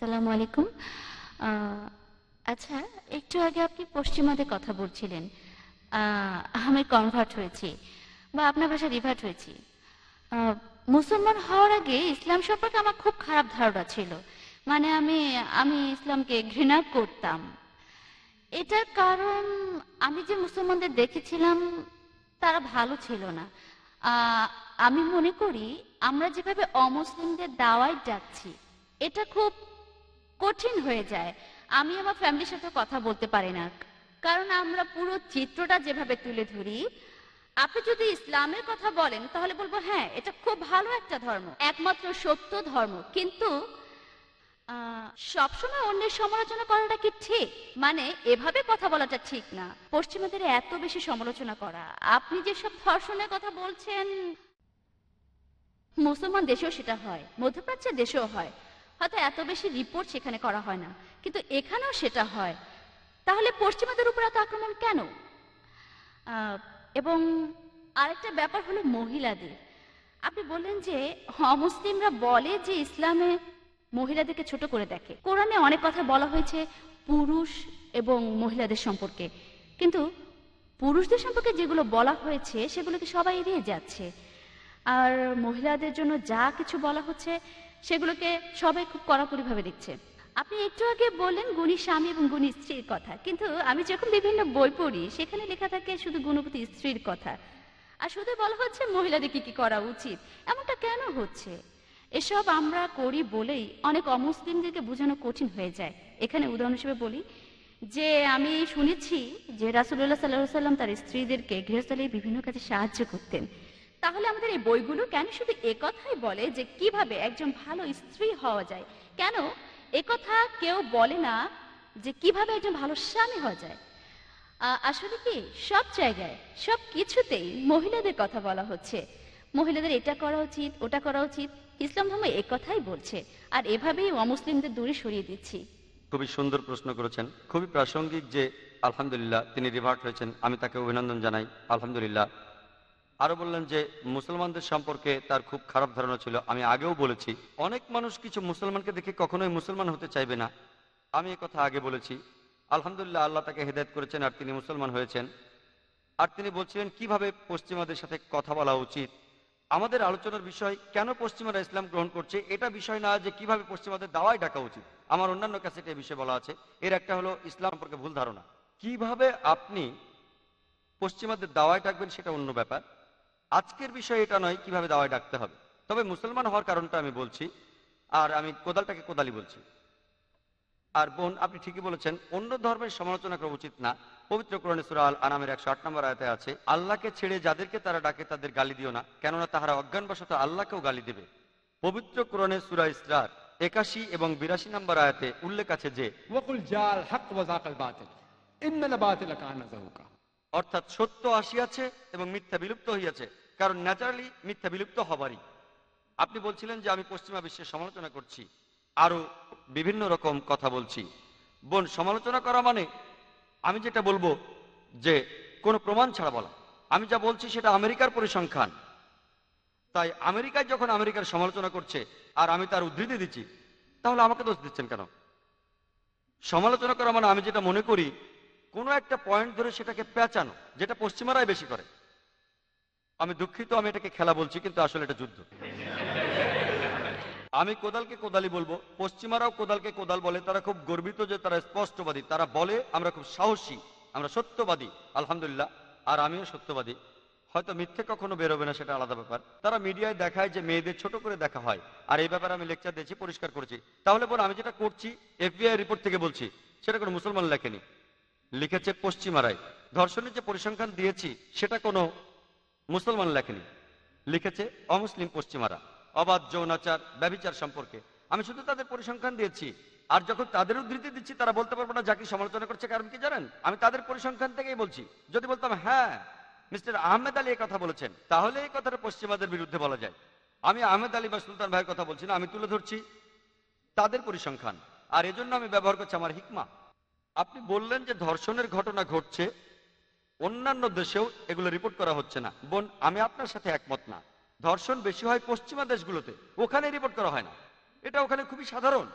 আসসালামু আলাইকুম। আচ্ছা একটু আগে আপনি পশ্চিমাদের কথা বলছিলেন। আমি কনভার্ট হয়েছি বা আপনার ভাষা রিভার্ট হয়েছি। মুসলমান হওয়ার আগে ইসলাম সম্পর্কে আমার খুব খারাপ ধারণা ছিল। মানে আমি আমি ইসলামকে ঘৃণা করতাম। এটার কারণ আমি যে মুসলমানদের দেখেছিলাম, তারা ভালো ছিল না। আমি মনে করি আমরা যেভাবে অমুসলিমদের দাওয়াই ডাকছি, এটা খুব কঠিন হয়ে যায়। আমি আমার ফ্যামিলির সাথে কথা বলতে পারি না। কারণ আমরা পুরো চিত্রটা যেভাবে তুলে ধরি, আপনি যদি ইসলামের কথা বলেন, তাহলে বলব হ্যাঁ এটা খুব ভালো একটা ধর্ম। একমাত্র সত্য ধর্ম। কিন্তু সবসময় অন্যের সমালোচনা করাটা কি ঠিক? মানে এভাবে কথা বলাটা ঠিক না। পশ্চিমাদের এত বেশি সমালোচনা করা। আপনি যেসব ধর্ষণের কথা বলছেন, মুসলমান দেশেও সেটা হয়, মধ্যপ্রাচ্যের দেশেও হয়। হয়তো এত বেশি রিপোর্ট সেখানে করা হয় না। কিন্তু এখানেও সেটা হয়। তাহলে পশ্চিমাদের উপর এত আক্রমণ কেন? এবং আরেকটা ব্যাপার হলো মহিলাদের। আপনি বললেন যে অমুসলিমরা বলে যে ইসলামে মহিলাদেরকে ছোট করে দেখে। কোরআনে অনেক কথা বলা হয়েছে পুরুষ এবং মহিলাদের সম্পর্কে। কিন্তু পুরুষদের সম্পর্কে যেগুলো বলা হয়েছে সেগুলোকে সবাই এড়িয়ে যাচ্ছে? আর মহিলাদের জন্য যা কিছু বলা হচ্ছে সেগুলোকে সবাই খুব কড়াকড়িভাবে দেখছে। আপনি একটু আগে বললেন গুণী স্বামী এবং গুণী স্ত্রীর কথা, কিন্তু আমি যখন বিভিন্ন বই পড়ি, সেখানে লেখা থাকে শুধু গুণবতী স্ত্রীর কথা। আর শুধু বলা হচ্ছে মহিলাদের কি কি করা উচিত, এমনটা কেন হচ্ছে? এসব আমরা করি বলেই অনেক অমুসলিমদেরকে বোঝানো কঠিন হয়ে যায়। এখানে উদাহরণ হিসেবে বলি, যে আমি শুনেছি যে রাসুল্লাহ সাল্লাহ সাল্লাম তার স্ত্রীদেরকে গৃহস্থলীর বিভিন্ন কাজে সাহায্য করতেন। তাহলে আমাদের এই বইগুলো কেন শুধু একথাই বলে যে কীভাবে একজন ভালো স্ত্রী হওয়া যায়? কেন? একথা কেউ বলে না যে কীভাবে একজন ভালো স্বামী হওয়া যায়। আসলে কি? সব জায়গায়, সব কিছুতেই মহিলাদের কথা বলা হচ্ছে। মহিলাদের এটা করা উচিত, ওটা করা উচিত। ইসলাম ধর্ম একথাই বলছে। আর এভাবেই অমুসলিমদের দূরে সরিয়ে দিচ্ছি। খুবই সুন্দর প্রশ্ন করেছেন। খুবই প্রাসঙ্গিক যে, আলহামদুলিল্লাহ, তিনি রিভার্ট হয়েছেন। আমি তাকে অভিনন্দন জানাই। আলহামদুলিল্লাহ। আরও বললেন যে মুসলমানদের সম্পর্কে তার খুব খারাপ ধারণা ছিল। আমি আগেও বলেছি, অনেক মানুষ কিছু মুসলমানকে দেখে কখনোই মুসলমান হতে চাইবে না। আমি কথা আগে বলেছি। আলহামদুলিল্লাহ আল্লাহ তাকে হেদায়ত করেছেন আর তিনি মুসলমান হয়েছেন। আর তিনি বলছিলেন, কীভাবে পশ্চিমাদের সাথে কথা বলা উচিত? আমাদের আলোচনার বিষয়, কেন পশ্চিমারা ইসলাম গ্রহণ করছে? এটা বিষয় না যে কীভাবে পশ্চিমাদের দাওয়াই ডাকা উচিত। আমার অন্যান্য ক্যাসেটে এই বিষয়ে বলা আছে। এর একটা হলো ইসলাম সম্পর্কে ভুল ধারণা। কীভাবে আপনি পশ্চিমাদের দাওয়ায় ডাকবেন সেটা অন্য ব্যাপার। আজকের বিষয় এটা নয় কীভাবে দাওয়ায় ডাকতে হবে। তবে মুসলমান হওয়ার কারণটা আমি বলছি, আর আমি কোদালটাকে কোদালি বলছি। আর বোন, আপনি ঠিকই বলেছেন, অন্য ধর্মের সমালোচনা করা উচিত না। পবিত্র কোরআনে সুরাল আনামের একশো আট নম্বর আয়তে আছে, আল্লাহকে ছেড়ে যাদেরকে তারা ডাকে তাদের গালি দিও না, কেননা তাহারা অজ্ঞানবশত আল্লাহকেও গালি দেবে। পবিত্র কোরণে সুরা ইসরার একাশি এবং বিরাশি নম্বর আয়তে উল্লেখ আছে যে অর্থাৎ সত্য আসিয়াছে এবং মিথ্যা বিলুপ্ত হইয়াছে, কারণ ন্যাচারালি মিথ্যা বিলুপ্ত হবারই। আপনি বলছিলেন যে আমি পশ্চিমা বিশ্বের সমালোচনা করছি, আরও বিভিন্ন রকম কথা বলছি। বোন, সমালোচনা করা মানে আমি যেটা বলব যে কোনো প্রমাণ ছাড়া বলা। আমি যা বলছি সেটা আমেরিকার পরিসংখ্যান। তাই আমেরিকায় যখন আমেরিকার সমালোচনা করছে আর আমি তার উদ্ধৃতি দিচ্ছি, তাহলে আমাকে দোষ দিচ্ছেন কেন? সমালোচনা করা মানে আমি যেটা মনে করি কোনো একটা পয়েন্ট ধরে সেটাকে পেঁচানো, যেটা পশ্চিমারাই বেশি করে। আমি দুঃখিত, আমি এটাকে খেলা বলছি, কিন্তু আসলে এটা যুদ্ধ। আমি কোদালকে কোদালি বলব, পশ্চিমারাও কোদালকে কোদাল বলে, তারা খুব গর্বিত যে তারা স্পষ্টবাদী, তারা বলে, আমরা খুব সাহসী, আমরা সত্যবাদী, আলহামদুলিল্লাহ, আর আমিও সত্যবাদী। হয়তো মিথ্যে কখনো বেরোবে না, সেটা আলাদা ব্যাপার। তারা মিডিয়ায় দেখায় যে মেয়েদের ছোট করে দেখা হয়, আর এই ব্যাপারে আমি লেকচার দিয়েছি, পরিষ্কার করেছি। তাহলে বল, আমি যেটা করছি এফবিআই রিপোর্ট থেকে বলছি, সেটা কোনো মুসলমান লেখেনি। লিখেছে পশ্চিমারাই। ধর্ষণের যে পরিসংখ্যান দিয়েছি, সেটা কোনো মুসলমান লেখেনি। লিখেছে অমুসলিম পশ্চিমারা, অবাধ যৌনাচার, ব্যভিচার সম্পর্কে। আমি শুধু তাদের পরিসংখ্যান দিয়েছি, আর যখন তাদের উদ্ধৃতি দিচ্ছি, তারা বলতে পারব না যাকে সমালোচনা করছে কারণ কি জানেন? আমি তাদের পরিসংখ্যান থেকেই বলছি। যদি বলতাম হ্যাঁ মিস্টার আহমেদ আলী কথা বলেছেন, তাহলে এই কথাটা পশ্চিমাদের বিরুদ্ধে বলা যায়। আমি আহমেদ আলী বা সুলতান ভাইয়ের কথা বলছি না, আমি তুলে ধরছি তাদের পরিসংখ্যান। আর এজন্য আমি ব্যবহার করছি আমার হিকমা। আপনি বললেন যে ধর্ষণের ঘটনা ঘটছে, অন্যান্য দেশেও এগুলো রিপোর্ট করা হচ্ছে না। বোন, আমি আপনার সাথে একমত না। ধর্ষণ বেশি হয় পশ্চিমা দেশগুলোতে, ওখানে রিপোর্ট করা হয় না। এটা ওখানে খুবই সাধারণ।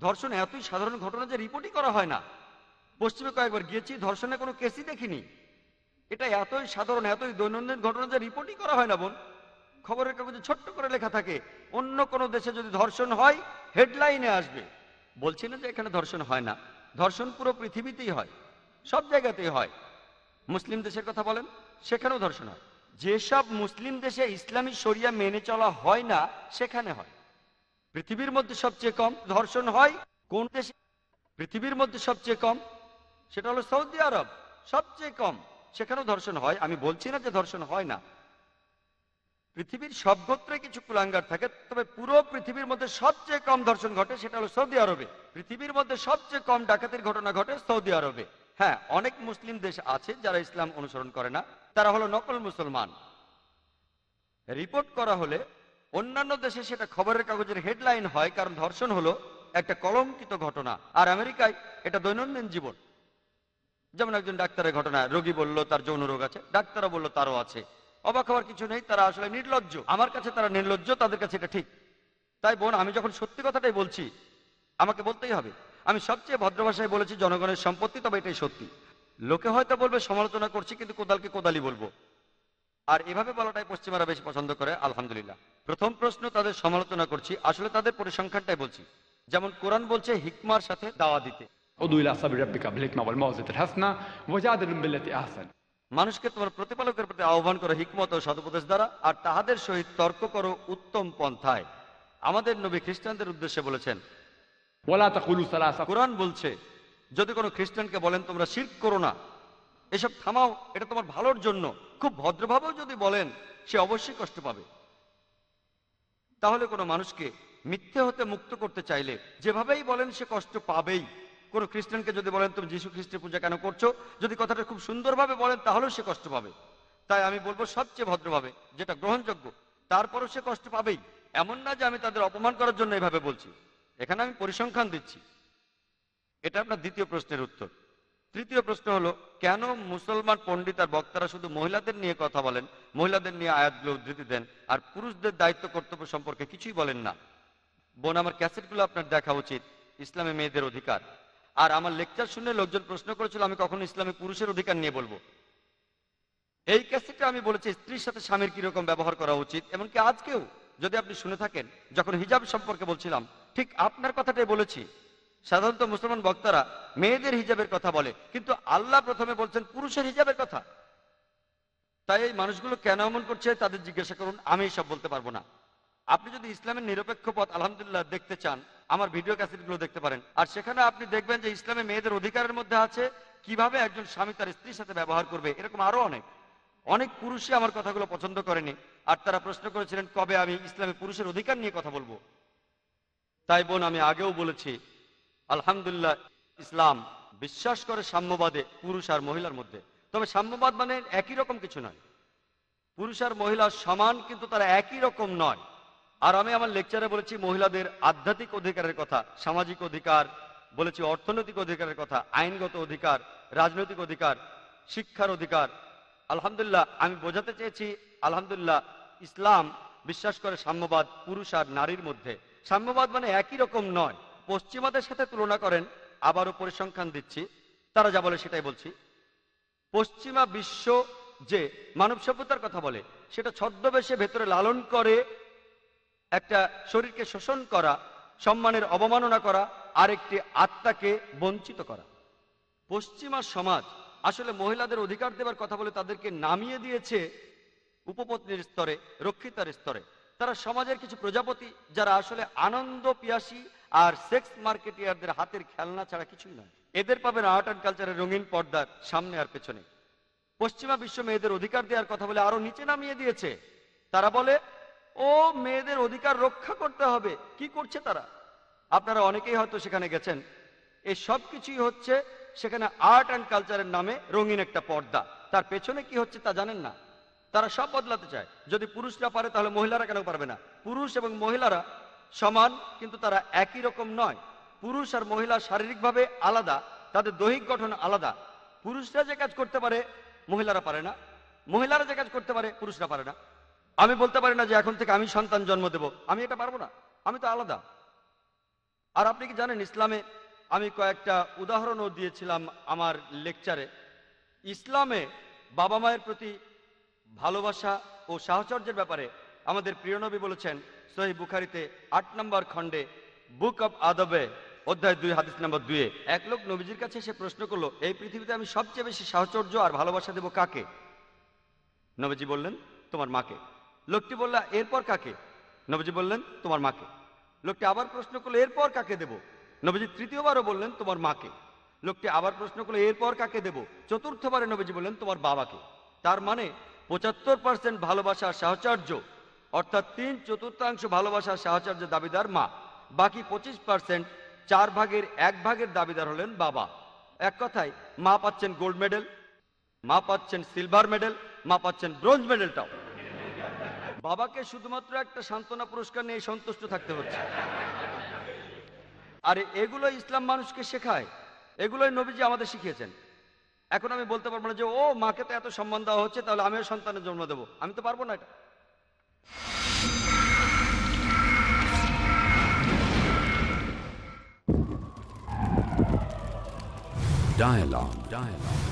ধর্ষণ এতই সাধারণ ঘটনা যে রিপোর্টই করা হয় না। পশ্চিমে কয়েকবার গিয়েছি ধর্ষণের কোনো কেসই দেখিনি। এটা এতই সাধারণ, এতই দৈনন্দিন ঘটনা যে রিপোর্টই করা হয় না, বোন। খবরের কাগজে ছোট্ট করে লেখা থাকে, অন্য কোনো দেশে যদি ধর্ষণ হয় হেডলাইনে আসবে। বলছি না যে এখানে ধর্ষণ হয় না। ধর্ষণ পুরো পৃথিবীতেই হয়, সব জায়গাতেই হয়। মুসলিম দেশের কথা বলেন, সেখানেও ধর্ষণ হয়। যেসব মুসলিম দেশে ইসলামী শরিয়া মেনে চলা হয় না, সেখানে হয়। পৃথিবীর মধ্যে সবচেয়ে কম ধর্ষণ হয় কোন দেশে? পৃথিবীর মধ্যে সবচেয়ে কম, সেটা হলো সৌদি আরব, সবচেয়ে কম, সেখানেও ধর্ষণ হয়। আমি বলছি না যে ধর্ষণ হয় না। পৃথিবীর সব গোত্রে কিছু কুলাঙ্গার থাকে, তবে পুরো পৃথিবীর মধ্যে সবচেয়ে কম ধর্ষণ ঘটে সেটা হলো সৌদি আরবে। পৃথিবীর মধ্যে সবচেয়ে কম ডাকাতির ঘটনা ঘটে সৌদি আরবে। হ্যাঁ অনেক মুসলিম দেশ আছে যারা ইসলাম অনুসরণ করে না, তারা হলো নকল মুসলমান। রিপোর্ট করা হলে অন্যান্য দেশে সেটা খবরের কাগজের হেডলাইন হয়, কারণ ধর্ষণ হলো একটা কলঙ্কিত ঘটনা। আর আমেরিকায় এটা দৈনন্দিন জীবন। যেমন একজন ডাক্তারের ঘটনা রোগী বলল, তার যৌন রোগ আছে। ডাক্তারও বলল, তারও আছে। অবাক হওয়ার কিছু নেই, তারা আসলে নির্লজ্জ। আমার কাছে তারা নির্লজ্জ, তাদের কাছে এটা ঠিক। তাই বোন, আমি যখন সত্যি কথাটাই বলছি, আমাকে বলতেই হবে। আমি সবচেয়ে ভদ্র ভাষায় বলেছি, জনগণের সম্পত্তি তবে এটাই সত্যি। লোকে হয়তো বলবে, সমালোচনা করছি, কিন্তু কোদালকে কোদালি বলব। আর এভাবে বলাটাই পশ্চিমারা বেশি পছন্দ করে, আলহামদুলিল্লাহ। প্রথম প্রশ্ন, তাদের সমালোচনা করছি। আসলে তাদের পরিসংখ্যানটাই বলছি। যেমন কোরআন বলছে, হিকমার সাথে দাওয়া দিতে। মানুষকে তোমার প্রতিপালকের প্রতি আহ্বান করো হিকমত ও সদুপদেশ দ্বারা আর তাহাদের সহিত তর্ক করো উত্তম পন্থায়। আমাদের নবী খ্রিস্টানদের উদ্দেশ্যে বলেছেন কোরআন বলছে যদি কোনো খ্রিস্টানকে বলেন তোমরা শির্ক করো না এসব থামাও এটা তোমার ভালোর জন্য। খুব ভদ্রভাবেও যদি বলেন সে অবশ্যই কষ্ট পাবে। তাহলে কোনো মানুষকে মিথ্যে হতে মুক্ত করতে চাইলে যেভাবেই বলেন সে কষ্ট পাবেই। কোনো খ্রিস্টানকে যদি বলেন, তুমি যীশু খ্রিস্টের পূজা কেন করছ? যদি কথাটা খুব সুন্দরভাবে বলেন, তাহলেও সে কষ্ট পাবে। তাই আমি বলব, সবচেয়ে ভদ্রভাবে, যেটা গ্রহণযোগ্য, তারপরও সে কষ্ট পাবেই। এমন না যে আমি তাদের অপমান করার জন্য এভাবে বলছি। এখানে আমি পরিসংখ্যান দিচ্ছি। এটা আপনার দ্বিতীয় প্রশ্নের উত্তর। তৃতীয় প্রশ্ন হলো, কেন মুসলমান পণ্ডিত আর বক্তারা শুধু মহিলাদের নিয়ে কথা বলেন, মহিলাদের নিয়ে আয়াতগুলো উদ্ধৃতি দেন, আর পুরুষদের দায়িত্ব কর্তব্য সম্পর্কে কিছুই বলেন না? বোন, আমার ক্যাসেটগুলো আপনার দেখা উচিত। ইসলামে মেয়েদের অধিকার। আর আমার লেকচার শুনে লোকজন প্রশ্ন করেছিল, আমি কখনো ইসলামে পুরুষের অধিকার নিয়ে বলব। এই ক্যাসেটে আমি বলেছি, স্ত্রীর সাথে স্বামীর কীরকম ব্যবহার করা উচিত, এমনকি আজকেও যদি আপনি শুনে থাকেন, যখন হিজাব সম্পর্কে বলছিলাম, ঠিক আপনার কথাটাই বলেছি। সাধারণত মুসলমান বক্তারা মেয়েদের হিজাবের কথা বলে, কিন্তু আল্লাহ প্রথমে বলছেন পুরুষের হিজাবের কথা। তাই এই মানুষগুলো কেন এমন করছে, তাদের জিজ্ঞাসা করুন, আমি সব বলতে পারব না। আপনি যদি ইসলামের নিরপেক্ষ পথ আলহামদুলিল্লাহ দেখতে চান আমার ভিডিও ক্যাসেটগুলো দেখতে পারেন। আর সেখানে আপনি দেখবেন যে ইসলামে মেয়েদের অধিকারের মধ্যে আছে কীভাবে একজন স্বামী তার স্ত্রীর সাথে ব্যবহার করবে, এরকম আরও অনেক। অনেক পুরুষই আমার কথাগুলো পছন্দ করেনি। আর তারা প্রশ্ন করেছিলেন, কবে আমি ইসলামে পুরুষের অধিকার নিয়ে কথা বলব? তাই বোন, আমি আগেও বলেছি, আলহামদুলিল্লাহ, ইসলাম বিশ্বাস করে সাম্যবাদে পুরুষ আর মহিলার মধ্যে। তবে সাম্যবাদ মানে একই রকম কিছু নয়। পুরুষ আর মহিলা সমান, কিন্তু তারা একই রকম নয়। আর আমি আমার লেকচারে বলেছি, মহিলাদের আধ্যাত্মিক অধিকারের কথা, সামাজিক অধিকার, বলেছি অর্থনৈতিক অধিকারের কথা, আইনগত অধিকার, রাজনৈতিক অধিকার, শিক্ষার অধিকার। আলহামদুলিল্লাহ, আমি বোঝাতে চেয়েছি, আলহামদুলিল্লাহ, ইসলাম বিশ্বাস করে সাম্যবাদ পুরুষ আর নারীর মধ্যে। সাম্যবাদ মানে একই রকম নয়। পশ্চিমাদের সাথে তুলনা করেন, আবারও পরিসংখ্যান দিচ্ছি। তারা যা বলে সেটাই বলছি। পশ্চিমা বিশ্ব যে মানব সভ্যতার কথা বলে, সেটা ছদ্মবেশে ভেতরে লালন করে একটা শরীরকে শোষণ করা, সম্মানের অবমাননা করা আর একটি আত্মাকে বঞ্চিত করা। পশ্চিমা সমাজ আসলে মহিলাদের অধিকার দেওয়ার কথা বলে তাদেরকে নামিয়ে দিয়েছে উপপত্নীর স্তরে, রক্ষিতার স্তরে। তারা সমাজের কিছু প্রজাপতি যারা আসলে আনন্দ পিয়াসী আর সেক্স মার্কেটিয়ারদের হাতের খেলনা ছাড়া কিছুই নয়। এদের পাবেন আর্ট অ্যান্ড কালচারের রঙিন পর্দার সামনে আর পেছনে। পশ্চিমা বিশ্ব মেয়েদের অধিকার দেওয়ার কথা বলে আরও নিচে নামিয়ে দিয়েছে। তারা বলে ও মেয়েদের অধিকার রক্ষা করতে হবে। কি করছে তারা? আপনারা অনেকেই হয়তো সেখানে গেছেন। এই সব কিছুই হচ্ছে সেখানে আর্ট অ্যান্ড কালচারের নামে রঙিন একটা পর্দা। তার পেছনে কি হচ্ছে তা জানেন না? তারা সব বদলাতে চায়। যদি পুরুষরা পারে তাহলে মহিলারা কেন পারবে না? পুরুষ এবং মহিলারা সমান, কিন্তু তারা একই রকম নয়। পুরুষ আর মহিলা শারীরিকভাবে আলাদা, তাদের দৈহিক গঠন আলাদা। পুরুষরা যে কাজ করতে পারে, মহিলারা পারে না। মহিলারা যে কাজ করতে পারে, পুরুষরা পারে না। আমি বলতে পারি না যে এখন থেকে আমি সন্তান জন্ম দেব। আমি এটা পারব না। আমি তো আলাদা। আর আপনি কি জানেন, ইসলামে আমি কয়েকটা উদাহরণও দিয়েছিলাম আমার লেকচারে। ইসলামে বাবা মায়ের প্রতি ভালোবাসা ও সাহচর্যের ব্যাপারে আমাদের প্রিয় নবী বলেছেন, সহি বুখারিতে আট নম্বর খণ্ডে, বুক অব আদবে অধ্যায় দুই, হাদিস নম্বর দুয়ে এক লোক নবীজির কাছে এসে প্রশ্ন করল, এই পৃথিবীতে আমি সবচেয়ে বেশি সাহচর্য আর ভালোবাসা দেব কাকে? নবীজি বললেন, তোমার মাকে। লোকটি বলল, এরপর কাকে? নবীজি বললেন, তোমার মাকে। লোকটি আবার প্রশ্ন করল, এরপর কাকে দেব? নবজি তৃতীয়বারও বললেন, তোমার মাকে। লোকটি আবার প্রশ্ন করল, এরপর কাকে দেব? চতুর্থবারে নবীজি বললেন, তোমার বাবাকে। তার মানে পঁচাত্তর পার্সেন্ট ভালোবাসার সাহচর্য, অর্থাৎ তিন চতুর্থাংশ ভালোবাসার সাহচর্য দাবিদার মা। বাকি পঁচিশ পার্সেন্ট চার ভাগের এক ভাগের দাবিদার হলেন বাবা। এক কথায়, মা পাচ্ছেন গোল্ড মেডেল, মা পাচ্ছেন সিলভার মেডেল, মা পাচ্ছেন ব্রোঞ্জ মেডেলটাও। বাবাকে শুধুমাত্র একটা সান্ত্বনা পুরস্কার নিয়ে সন্তুষ্ট থাকতে হচ্ছে। আর এগুলো ইসলাম মানুষকে শেখায়। এগুলোই নবীজি আমাদের শিখিয়েছেন। এখন আমি বলতে পারব না যে, ও, মাকে তো এত সম্মান দেওয়া হচ্ছে, তাহলে আমিও সন্তানের জন্ম দেবো। আমি তো পারব না এটা। Dialogue. Dialogue.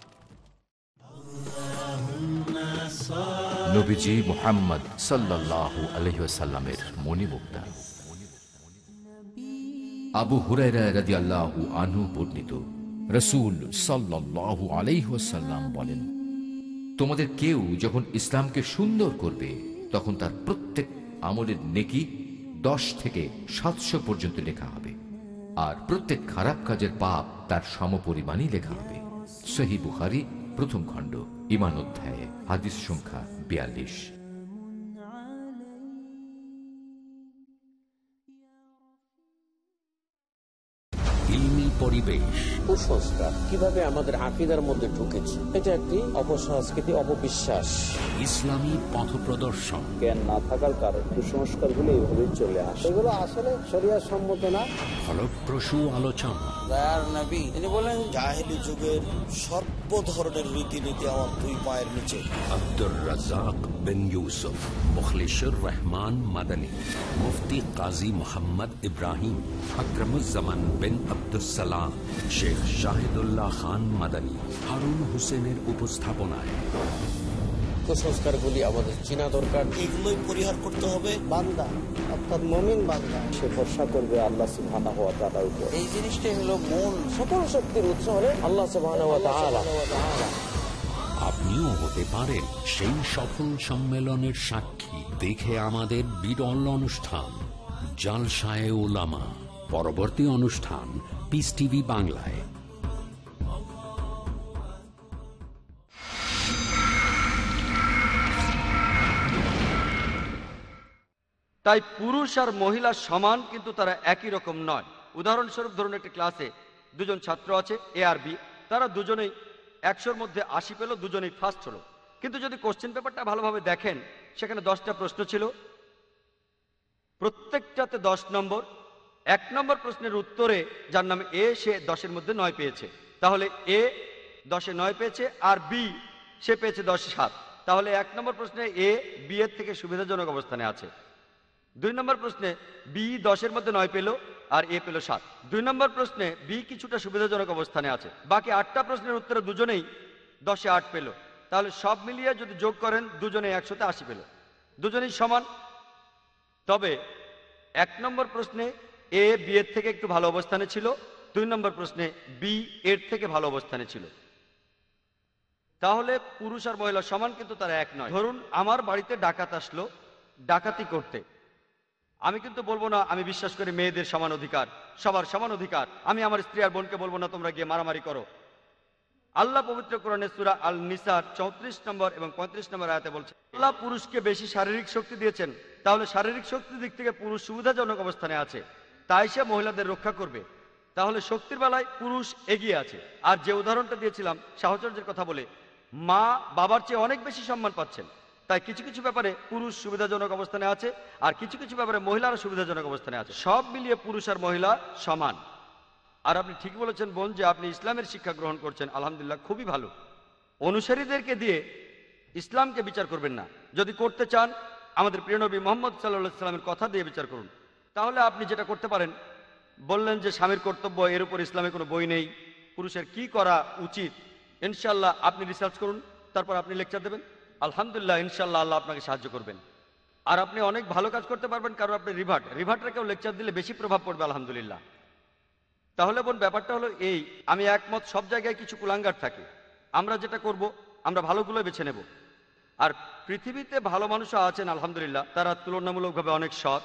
নবীজি মোহাম্মদ আবু আনহু বর্ণিত বলেন, তোমাদের কেউ যখন ইসলামকে সুন্দর করবে, তখন তার প্রত্যেক আমলের নেকি দশ থেকে সাতশো পর্যন্ত লেখা হবে, আর প্রত্যেক খারাপ কাজের পাপ তার সমপরিমাণই লেখা হবে। সহি বুখারি, প্রথম খণ্ড ইমান অধ্যায়ে, হাদিস সংখ্যা বিয়াল্লিশ। ইলমি পরিবেশ। কুসংস্কার কীভাবে আমাদের আকিদার মধ্যে ঢুকেছে এটা একটি অপসংস্কৃতি অপবিশ্বাস। ইসলামী পথ প্রদর্শন জ্ঞান না থাকার কারণে কুসংস্কারগুলো এইভাবে চলে আসে। এগুলো আসলে শরিয়া সম্মত না। ফলপ্রসূ আলোচনা। তিনি বলেন জাহেলি যুগের সর্ব ধরনের রীতিনীতি আমার দুই পায়ের নিচে। আব্দুর রাজাক বিন ইউসুফ মুখলিশুর রহমান মাদানী, মুফতি কাজী মোহাম্মদ ইব্রাহিম, আক্রমুজ্জামান বিন আব্দুসালাম শেখ শাহিদুল্লাহ খান মাদানী, হারুন হোসেনের উপস্থাপনায়। কুসংস্কার গুলি আমাদের চিনা দরকার। এগুলোই পরিহার করতে হবে। বান্দা অর্থাৎ মমিন বান্দা। সে ভরসা করবে আল্লাহ সুবহানাহু ওয়া তাআলার উপর। এই জিনিসটাই হলো মূল। সকল শক্তির উৎস হলে আল্লাহ সুবহানাহু ওয়া তাআলা। আপনিও হতে পারেন সেই সফল সম্মেলনের সাক্ষী। দেখে আমাদের বিরল অনুষ্ঠান জলসায় ওলামা পরবর্তী অনুষ্ঠান পিস টিভি বাংলায়। তাই পুরুষ আর মহিলা সমান, কিন্তু তারা একই রকম নয়। উদাহরণস্বরূপ ধরুন একটি ক্লাসে দুজন ছাত্র আছে এ আর বি তারা দুজনেই একশোর মধ্যে আশি পেল, দুজনেই ফার্স্ট হলো। কিন্তু যদি কোশ্চেন পেপারটা ভালোভাবে দেখেন, সেখানে দশটা প্রশ্ন ছিল। প্রত্যেকটাতে দশ নম্বর। এক নম্বর প্রশ্নের উত্তরে, যার নাম এ সে দশের মধ্যে নয় পেয়েছে। তাহলে এ দশে নয় পেয়েছে, আর বি সে পেয়েছে দশে সাত। তাহলে এক নম্বর প্রশ্নে এ বি এর থেকে সুবিধাজনক অবস্থানে আছে। দুই নম্বর প্রশ্নে বি দশের মধ্যে নয় পেল আর এ পেল সাত। দুই নম্বর প্রশ্নে বি কিছুটা সুবিধাজনক অবস্থানে আছে। বাকি আটটা প্রশ্নের উত্তরে দুজনেই দশে আট পেল। তাহলে সব মিলিয়ে যদি যোগ করেন, দুজনে একশোতে আশি পেল। দুজনেই সমান। তবে এক নম্বর প্রশ্নে এ বি এর থেকে একটু ভালো অবস্থানে ছিল। দুই নম্বর প্রশ্নে বি এর থেকে ভালো অবস্থানে ছিল। তাহলে পুরুষ আর মহিলা সমান, কিন্তু তারা এক নয়। ধরুন, আমার বাড়িতে ডাকাত আসলো। ডাকাতি করতে। আমি কিন্তু বলব না, আমি বিশ্বাস করি মেয়েদের সমান অধিকার, সবার সমান অধিকার। আমি আমার স্ত্রী আর বোনকে বলব না, তোমরা গিয়ে মারামারি করো। আল্লাহ পবিত্র কোরআনে সুরা আল নিসার চৌত্রিশ নম্বর এবং পঁয়ত্রিশ নম্বর আয়াতে বলছে, আল্লাহ পুরুষকে বেশি শারীরিক শক্তি দিয়েছেন, তাহলে শারীরিক শক্তির দিক থেকে পুরুষ সুবিধাজনক অবস্থানে আছে। তাই সে মহিলাদের রক্ষা করবে। তাহলে শক্তির বেলায় পুরুষ এগিয়ে আছে। আর যে উদাহরণটা দিয়েছিলাম, সাহচর্যের কথা বলে, মা বাবার চেয়ে অনেক বেশি সম্মান পাচ্ছেন। তাই কিছু কিছু ব্যাপারে পুরুষ সুবিধাজনক অবস্থানে আছে, আর কিছু কিছু ব্যাপারে মহিলারা সুবিধাজনক অবস্থানে আছে। সব মিলিয়ে পুরুষ আর মহিলা সমান। আর আপনি ঠিক বলেছেন বোন যে আপনি ইসলামের শিক্ষা গ্রহণ করছেন, আলহামদুলিল্লাহ খুবই ভালো। অনুসারীদেরকে দিয়ে ইসলামকে বিচার করবেন না। যদি করতে চান, আমাদের প্রিয় নবী মোহাম্মদ সাল্লাহ সাল্লামের কথা দিয়ে বিচার করুন। তাহলে আপনি যেটা করতে পারেন, বললেন যে স্বামীর কর্তব্য, এর উপর ইসলামে কোনো বই নেই। পুরুষের কি করা উচিত? ইনশাল্লাহ আপনি রিসার্চ করুন, তারপর আপনি লেকচার দেবেন। আলহামদুলিল্লাহ ইনশাল্লাহ আল্লাহ আপনাকে সাহায্য করবেন। আর আপনি অনেক ভালো কাজ করতে পারবেন কারণ আপনি রিভার্ট। রিভার্টে কেউ লেকচার দিলে বেশি প্রভাব পড়বে, আলহামদুলিল্লাহ। তাহলে বোন, ব্যাপারটা হলো এই, আমি একমত, সব জায়গায় কিছু কুলাঙ্গার থাকে। আমরা যেটা করব, আমরা ভালোগুলো বেছে নেব। আর পৃথিবীতে ভালো মানুষও আছেন, আলহামদুলিল্লাহ। তারা তুলনামূলকভাবে অনেক সৎ।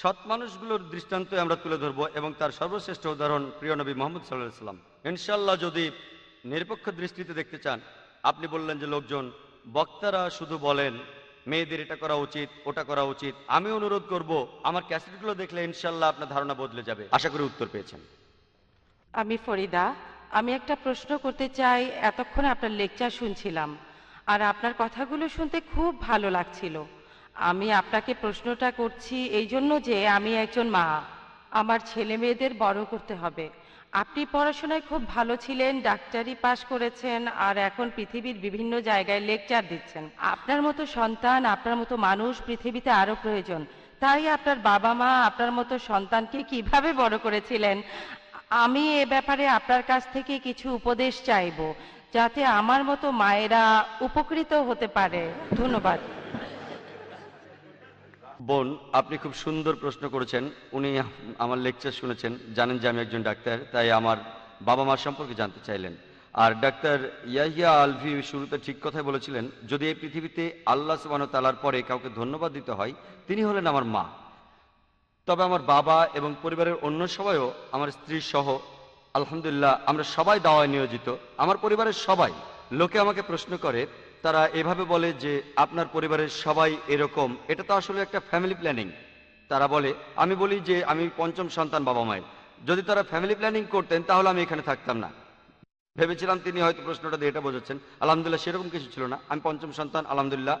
সৎ মানুষগুলোর দৃষ্টান্ত আমরা তুলে ধরবো এবং তার সর্বশ্রেষ্ঠ উদাহরণ প্রিয় নবী মোহাম্মদ সাল্লাহ সাল্লাম ইনশাল্লাহ যদি নিরপেক্ষ দৃষ্টিতে দেখতে চান, আপনি বললেন যে লোকজন বক্তারা শুধু বলেন, মেয়েদের এটা করা উচিত, ওটা করা উচিত। আমি অনুরোধ করব, আমার ক্যাসেটগুলো দেখলে ইনশাল্লাহ আপনার ধারণা বদলে যাবে। আশা করি উত্তর পেয়েছেন। আমি ফরিদা, আমি একটা প্রশ্ন করতে চাই, এতক্ষণ আপনার লেকচার শুনছিলাম, আর আপনার কথাগুলো শুনতে খুব ভালো লাগছিল। আমি আপনাকে প্রশ্নটা করছি এই জন্য যে আমি একজন মা, আমার ছেলে মেয়েদের বড় করতে হবে। আপনি পড়াশোনায় খুব ভালো ছিলেন, ডাক্তারি পাশ করেছেন, আর এখন পৃথিবীর বিভিন্ন জায়গায় লেকচার দিচ্ছেন। আপনার মতো সন্তান, আপনার মতো মানুষ পৃথিবীতে আরও প্রয়োজন। তাই আপনার বাবা মা, আপনার মতো সন্তানকে কীভাবে বড় করেছিলেন? আমি এ ব্যাপারে আপনার কাছ থেকে কিছু উপদেশ চাইব, যাতে আমার মতো মায়েরা উপকৃত হতে পারে। ধন্যবাদ। বোন, আপনি খুব সুন্দর প্রশ্ন করেছেন। উনি আমার লেকচার শুনেছেন। জানেন যে আমি একজন ডাক্তার, তাই আমার বাবা মা সম্পর্কে জানতে চাইলেন। আর ডাক্তার ইয়াহিয়া আলভি শুরুতে ঠিক কথাই বলেছিলেন, যদি এই পৃথিবীতে আল্লাহ তালার পরে কাউকে ধন্যবাদ দিতে হয়, তিনি হলেন আমার মা। তবে আমার বাবা এবং পরিবারের অন্য সবাইও আমার স্ত্রী সহ, আলহামদুলিল্লাহ, আমরা সবাই দাওয়ায় নিয়োজিত। আমার পরিবারের সবাই লোকে আমাকে প্রশ্ন করে তারা এভাবে বলে যে, আপনার পরিবারের সবাই এরকম। এটা তো আসলে একটা ফ্যামিলি প্ল্যানিং তারা বলে, আমি বলি যে, আমি পঞ্চম সন্তান বাবা মায়ের। যদি তারা ফ্যামিলি প্ল্যানিং করতেন, তাহলে আমি এখানে থাকতাম না। ভেবেছিলাম তিনি হয়তো প্রশ্নটা দিয়ে এটা বোঝাচ্ছেন। আলহামদুলিল্লাহ, সেরকম কিছু ছিল না। আমি পঞ্চম সন্তান, আলহামদুলিল্লাহ।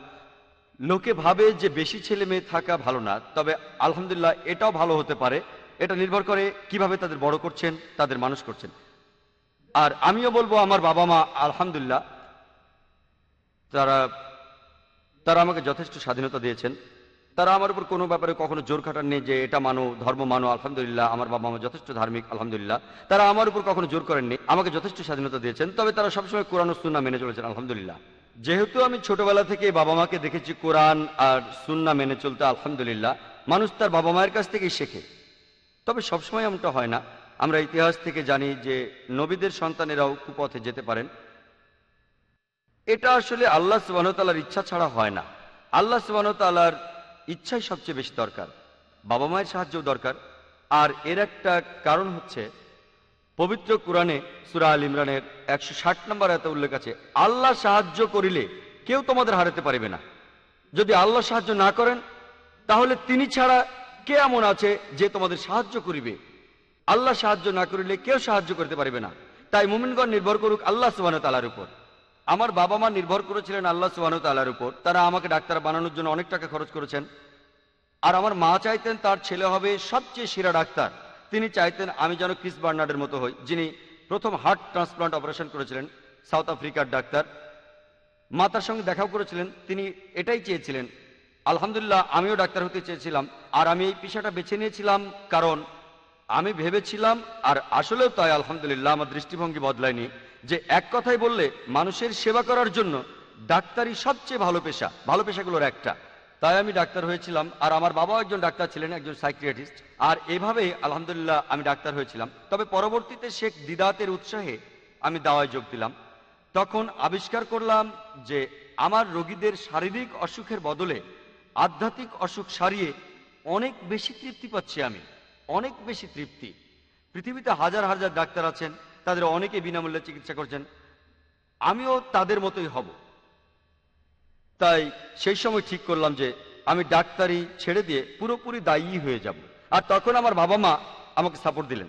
লোকে ভাবে যে, বেশি ছেলে মেয়ে থাকা ভালো না, তবে আলহামদুলিল্লাহ এটাও ভালো হতে পারে। এটা নির্ভর করে কীভাবে তাদের বড় করছেন, তাদের মানুষ করছেন। আর আমিও বলব, আমার বাবা মা, আলহামদুলিল্লাহ তারা তারা আমাকে যথেষ্ট স্বাধীনতা দিয়েছেন। তারা আমার উপর কোনো ব্যাপারে কখনো জোর খাটাননি যে এটা মানো, ধর্ম মানো, আলহামদুলিল্লাহ, আমার বাবা মা যথেষ্ট ধার্মিক, আলহামদুলিল্লাহ। তারা আমার উপর কখনো জোর করেননি, আমাকে যথেষ্ট স্বাধীনতা দিয়েছেন, তবে তারা সবসময় কোরআন সুন্না মেনে চলেছেন, আলহামদুলিল্লাহ। যেহেতু আমি ছোটবেলা থেকে বাবা মাকে দেখেছি কোরআন আর সুন্না মেনে চলতে, আলহামদুলিল্লাহ, মানুষ তার বাবা মায়ের কাছ থেকেই শেখে। তবে সবসময় এমনটা হয় না। আমরা ইতিহাস থেকে জানি যে নবীদের সন্তানেরাও কুপথে যেতে পারেন। এটা আসলে আল্লাহ সুবাহতালার ইচ্ছা ছাড়া হয় না। আল্লাহ সুবাহতালার ইচ্ছাই সবচেয়ে বেশি দরকার। বাবা মায়ের সাহায্যও দরকার। আর এর একটা কারণ হচ্ছে, পবিত্র কোরআনে সুরা আল ইমরানের একশো ষাট নম্বর এত উল্লেখ আছে, আল্লাহ সাহায্য করিলে কেউ তোমাদের হারাতে পারবে না। যদি আল্লাহ সাহায্য না করেন, তাহলে তিনি ছাড়া কে এমন আছে যে তোমাদের সাহায্য করিবে? আল্লাহ সাহায্য না করিলে কেউ সাহায্য করতে পারবে না। তাই মুমিনগণ নির্ভর করুক আল্লাহ সুবাহ তালার উপর। আমার বাবা মা নির্ভর করেছিলেন আল্লাহ সুবাহ তালার উপর। তারা আমাকে ডাক্তার বানানোর জন্য অনেক টাকা খরচ করেছেন। আর আমার মা চাইতেন তার ছেলে হবে সবচেয়ে সেরা ডাক্তার। তিনি চাইতেন আমি যেন ক্রিস বার্নার্ডের মতো হই, যিনি প্রথম হার্ট ট্রান্সপ্লান্ট অপারেশন করেছিলেন, সাউথ আফ্রিকার ডাক্তার। মা তার সঙ্গে দেখাও করেছিলেন, তিনি এটাই চেয়েছিলেন, আলহামদুলিল্লাহ, আমিও ডাক্তার হতে চেয়েছিলাম, আর আমি এই পেশাটা বেছে নিয়েছিলাম, কারণ আমি ভেবেছিলাম, আর আসলেও তাই, আলহামদুলিল্লাহ, আমার দৃষ্টিভঙ্গি বদলায়নি। যে এক কথাই বললে মানুষের সেবা করার জন্য ডাক্তারই সবচেয়ে ভালো পেশা। ভালো পেশাগুলোর একটা। তাই আমি ডাক্তার হয়েছিলাম, আর আমার বাবাও একজন ডাক্তার ছিলেন, একজন সাইক্রিয়াটিস্ট আর এভাবেই, আলহামদুলিল্লাহ, আমি ডাক্তার হয়েছিলাম। তবে পরবর্তীতে শেখ দিদাতের উৎসাহে আমি দাওয়ায় যোগ দিলাম। তখন আবিষ্কার করলাম যে আমার রোগীদের শারীরিক অসুখের বদলে আধ্যাত্মিক অসুখ সারিয়ে অনেক বেশি তৃপ্তি পাচ্ছি আমি। অনেক বেশি তৃপ্তি। পৃথিবীতে হাজার হাজার ডাক্তার আছেন তাদের অনেকে বিনামূল্যে চিকিৎসা করছেন। আমিও তাদের মতোই হব। তাই সেই সময় ঠিক করলাম যে আমি ডাক্তারি ছেড়ে দিয়ে পুরোপুরি দায়ী হয়ে যাব। আর তখন আমার বাবা মা আমাকে সাপোর্ট দিলেন।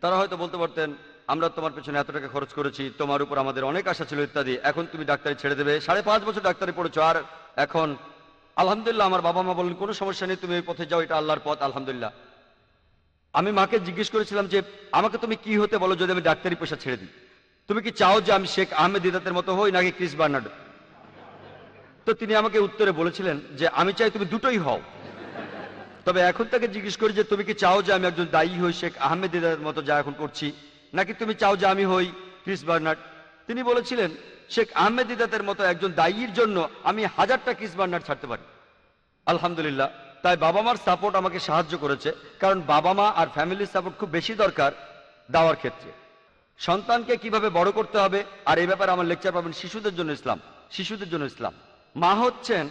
তারা হয়তো বলতে পারতেন, আমরা তোমার পেছনে এত টাকা খরচ করেছি, তোমার উপর আমাদের অনেক আশা ছিল, ইত্যাদি। এখন তুমি ডাক্তারি ছেড়ে দেবে। সাড়ে পাঁচ বছর ডাক্তারি পড়েছো, আর এখন আলহামদুলিল্লাহ আমার বাবা মা বললেন, কোনো সমস্যা নেই, তুমি এই পথে যাও, এটা আল্লাহর পথ, আলহামদুলিল্লাহ। আমি মাকে জিজ্ঞেস করেছিলাম যে, আমাকে তুমি কি হতে বলো যদি আমি ডাক্তারি পেশা ছেড়ে দিই? তুমি কি চাও যে আমি শেখ আহমেদ দিদাতের মতো হই নাকি ক্রিস বার্নার্ড? তো তিনি আমাকে উত্তরে বলেছিলেন যে, আমি চাই তুমি দুটোই হও। তবে এখন তাকে জিজ্ঞেস করি যে, তুমি কি চাও যে আমি একজন দায়ী হই শেখ আহমেদ দিদার মতো যা এখন করছি, নাকি তুমি চাও যে আমি হই ক্রিস বার্নার্ড? তিনি বলেছিলেন, শেখ আহমেদ দিদাতের মতো একজন দায়ীর জন্য আমি হাজারটা ক্রিস বার্নার্ড ছাড়তে পারি। আলহামদুলিল্লাহ তাই বাবা মার সাপোর্ট আমাকে সাহায্য করেছে, কারণ বাবা মা আর ফ্যামিলির সাপোর্ট খুব বেশি দরকার দেওয়ার ক্ষেত্রে। সন্তানকে কীভাবে বড় করতে হবে, আর এই ব্যাপারে আমার লেকচার পাবেন শিশুদের জন্য ইসলাম, শিশুদের জন্য ইসলাম। মা হচ্ছেন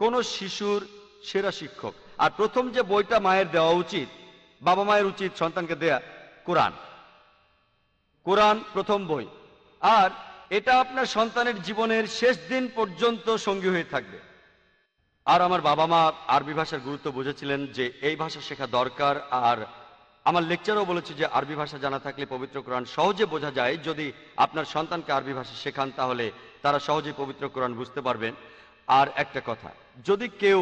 কোন শিশুর সেরা শিক্ষক, আর প্রথম যে বইটা মায়ের দেওয়া উচিত বাবা মায়ের উচিত সন্তানকে দেয়া, কোরআন। কোরআন প্রথম বই, আর এটা আপনার সন্তানের জীবনের শেষ দিন পর্যন্ত সঙ্গী হয়ে থাকবে। আর আমার বাবা মা আরবি ভাষার গুরুত্ব বুঝেছিলেন যে এই ভাষা শেখা দরকার, আর আমার লেকচারও বলেছে যে আরবি ভাষা জানা থাকলে পবিত্র কোরআন সহজে বোঝা যায় যদি আপনার সন্তানকে আরবি ভাষা শেখান, তাহলে তারা সহজে পবিত্র কোরআন বুঝতে পারবেন আর একটা কথা, যদি কেউ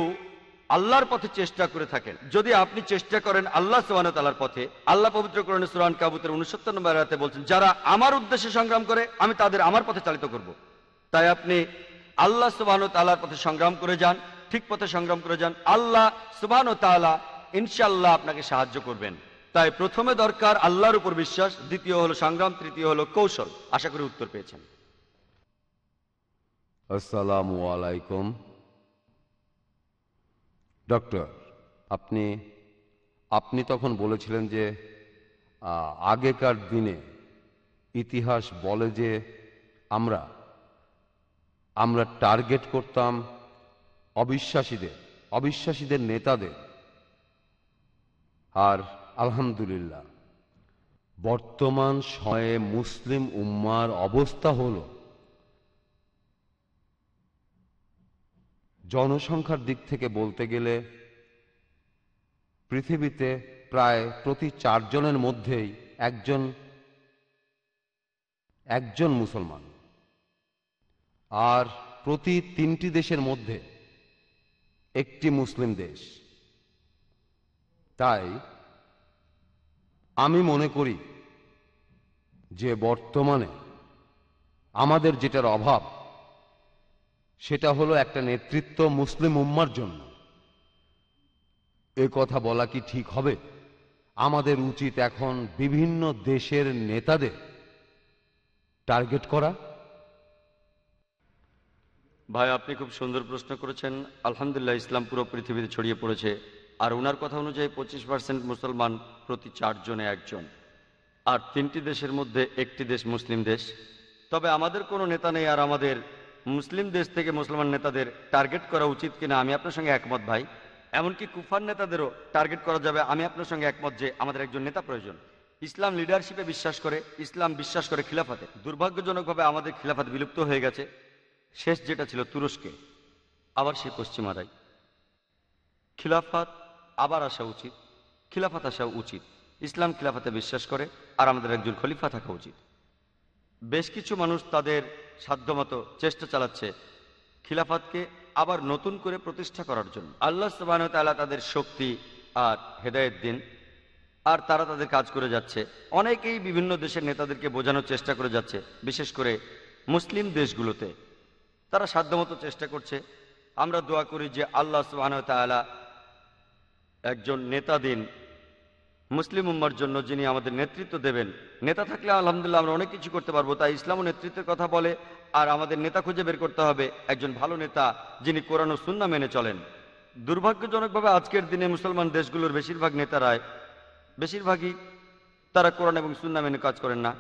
আল্লাহর পথে চেষ্টা করে থাকেন, যদি আপনি চেষ্টা করেন আল্লাহ সোহান তালার পথে, আল্লাহ পবিত্র কোরআন সুরান কাবুতের উনসত্তর নম্বর আয়াতে বলছেন, যারা আমার উদ্দেশ্যে সংগ্রাম করে, আমি তাদের আমার পথে চালিত করব। তাই আপনি আল্লাহ সুবাহ তালার পথে সংগ্রাম করে যান ঠিক পথে সংগ্রাম করে যান। আল্লাহ সুবাহ তালা ইনশাল্লাহ আপনাকে সাহায্য করবেন। তাই প্রথমে দরকার আল্লাহর উপর বিশ্বাস, দ্বিতীয় হলো সংগ্রাম, তৃতীয় হলো কৌশল। আশা করি উত্তর পেয়েছেন। আসসালামু আলাইকুম। ডক্টর, আপনি আপনি তখন বলেছিলেন যে আগেকার দিনে ইতিহাস বলে যে আমরা আমরা টার্গেট করতাম অবিশ্বাসীদের অবিশ্বাসীদের নেতাদের। আর আলহামদুলিল্লাহ, বর্তমান সময়ে মুসলিম উম্মার অবস্থা হল, জনসংখ্যার দিক থেকে বলতে গেলে পৃথিবীতে প্রায় প্রতি চারজনের মধ্যেই একজন একজন মুসলমান। আর প্রতি তিনটি দেশের মধ্যে একটি মুসলিম দেশ। তাই আমি মনে করি যে বর্তমানে আমাদের যেটার অভাব, সেটা হলো একটা নেতৃত্ব মুসলিম উম্মার জন্য। এ কথা বলা কি ঠিক হবে? আমাদের উচিত এখন বিভিন্ন দেশের নেতাদের টার্গেট করা। ভাই, আপনি খুব সুন্দর প্রশ্ন করেছেন। আলহামদুলিল্লাহ, ইসলাম পুরো পৃথিবীতে ছড়িয়ে পড়েছে। আর ওনার কথা অনুযায়ী পঁচিশ পার্সেন্ট মুসলমান প্রতি চারজনে একজন। আর তিনটি দেশের মধ্যে একটি দেশ মুসলিম দেশ। তবে আমাদের কোনো নেতা নেই আর আমাদের মুসলিম দেশ থেকে মুসলমান নেতাদের টার্গেট করা উচিত কিনা আমি আপনার সঙ্গে একমত, ভাই। এমনকি কুফার নেতাদেরও টার্গেট করা যাবে, আমি আপনার সঙ্গে একমত যে আমাদের একজন নেতা প্রয়োজন। ইসলাম লিডারশিপে বিশ্বাস করে, ইসলাম বিশ্বাস করে খিলাফাতে। দুর্ভাগ্যজনকভাবে আমাদের খিলাফাত বিলুপ্ত হয়ে গেছে। শেষ যেটা ছিল তুরস্কে, আবার সেই পশ্চিমারাই খিলাফাত আবার আসা উচিত, খিলাফাত আসা উচিত। ইসলাম খিলাফাতে বিশ্বাস করে আর আমাদের একজন খলিফা থাকা উচিত। বেশ কিছু মানুষ তাদের সাধ্যমতো চেষ্টা চালাচ্ছে খিলাফাতকে আবার নতুন করে প্রতিষ্ঠা করার জন্য। আল্লাহ সুবাহ তাআলা তাদের শক্তি আর হেদায়েত দিন, আর তারা তাদের কাজ করে যাচ্ছে। অনেকেই বিভিন্ন দেশের নেতাদেরকে বোঝানোর চেষ্টা করে যাচ্ছে, বিশেষ করে মুসলিম দেশগুলোতে। তারা সাধ্যমতো চেষ্টা করছে। আমরা দোয়া করি যে আল্লাহ সুবাহ তাআলা একজন নেতা দিন, মুসলিম উম্মার জন্য যিনি আমাদের নেতৃত্ব দেবেন। নেতা থাকলে আলহামদুলিল্লাহ আমরা অনেক কিছু করতে পারব, তাই ইসলাম নেতৃত্বের কথা বলে, আর আমাদের নেতা খুঁজে বের করতে হবে একজন ভালো নেতা যিনি কোরআন ও সুন্না মেনে চলেন। দুর্ভাগ্যজনকভাবে আজকের দিনে মুসলমান দেশগুলোর বেশিরভাগ নেতারায় বেশিরভাগই তারা কোরআন এবং সুন্না মেনে কাজ করেন না।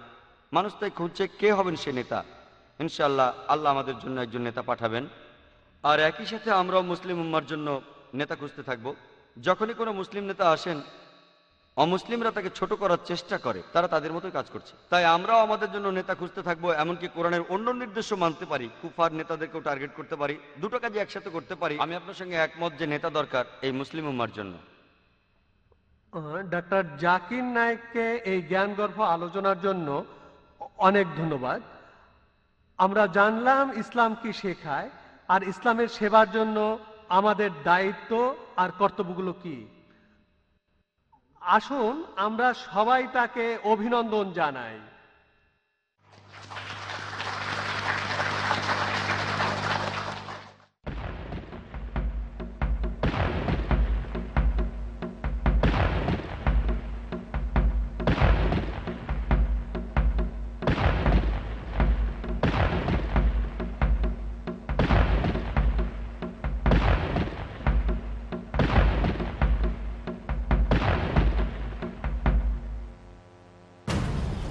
মানুষ তাই খুঁজছে কে হবেন সে নেতা। ইনশাআল্লাহ আল্লাহ আমাদের জন্য একজন নেতা পাঠাবেন। আর একই সাথে আমরাও মুসলিম উম্মার জন্য নেতা খুঁজতে থাকব। যখনই কোনো মুসলিম নেতা আসেন, অমুসলিমরা তাকে ছোট করার চেষ্টা করে, তারা তাদের মতোই কাজ করছে। তাই আমরাও আমাদের জন্য নেতা খুঁজতে থাকব, এমনকি কোরআনের অন্য নির্দেশও মানতে পারি, কুফার নেতাদেরকেও টার্গেট করতে পারি, দুটো কাজে একসাথে করতে পারি। আমি আপনার সঙ্গে একমত যে নেতা দরকার এই মুসলিম উম্মার জন্য। ডাক্তার জাকির নায়েককে এই জ্ঞানগর্ভ আলোচনার জন্য অনেক ধন্যবাদ। আমরা জানলাম ইসলাম কি শেখায় আর ইসলামের সেবার জন্য আমাদের দায়িত্ব আর কর্তব্যগুলো কি। আসুন আমরা সবাই তাকে অভিনন্দন জানাই।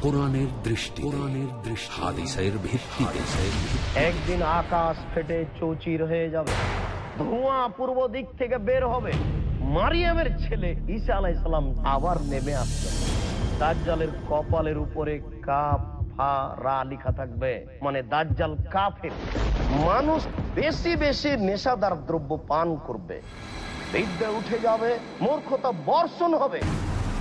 কোরআনের দৃষ্টি কোরআনের দৃষ্টি হাদিসের ভিত্তিতে। একদিন আকাশ ফেটে চৌচির হয়ে যাবে ধোঁয়া পূর্ব দিক থেকে বের হবে। মারিয়ামের ছেলে ঈসা আলাইসালাম আবার নেমে আসবে। দাজ্জালের কপালের উপরে কাপ ফা রা লিখা থাকবে মানে দাজ্জাল কাফের। মানুষ বেশি বেশি নেশাদার দ্রব্য পান করবে। বিদ্যা উঠে যাবে মূর্খতা বর্ষণ হবে।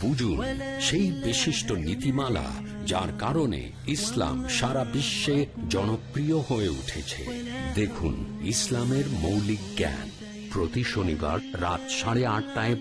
বুঝুন সেই বিশিষ্ট নীতিমালা যার কারণে ইসলাম সারা বিশ্বে জনপ্রিয় হয়ে উঠেছে। দেখুন ইসলামের মৌলিক জ্ঞান। প্রতি শনিবার রাত সাড়ে আটটায়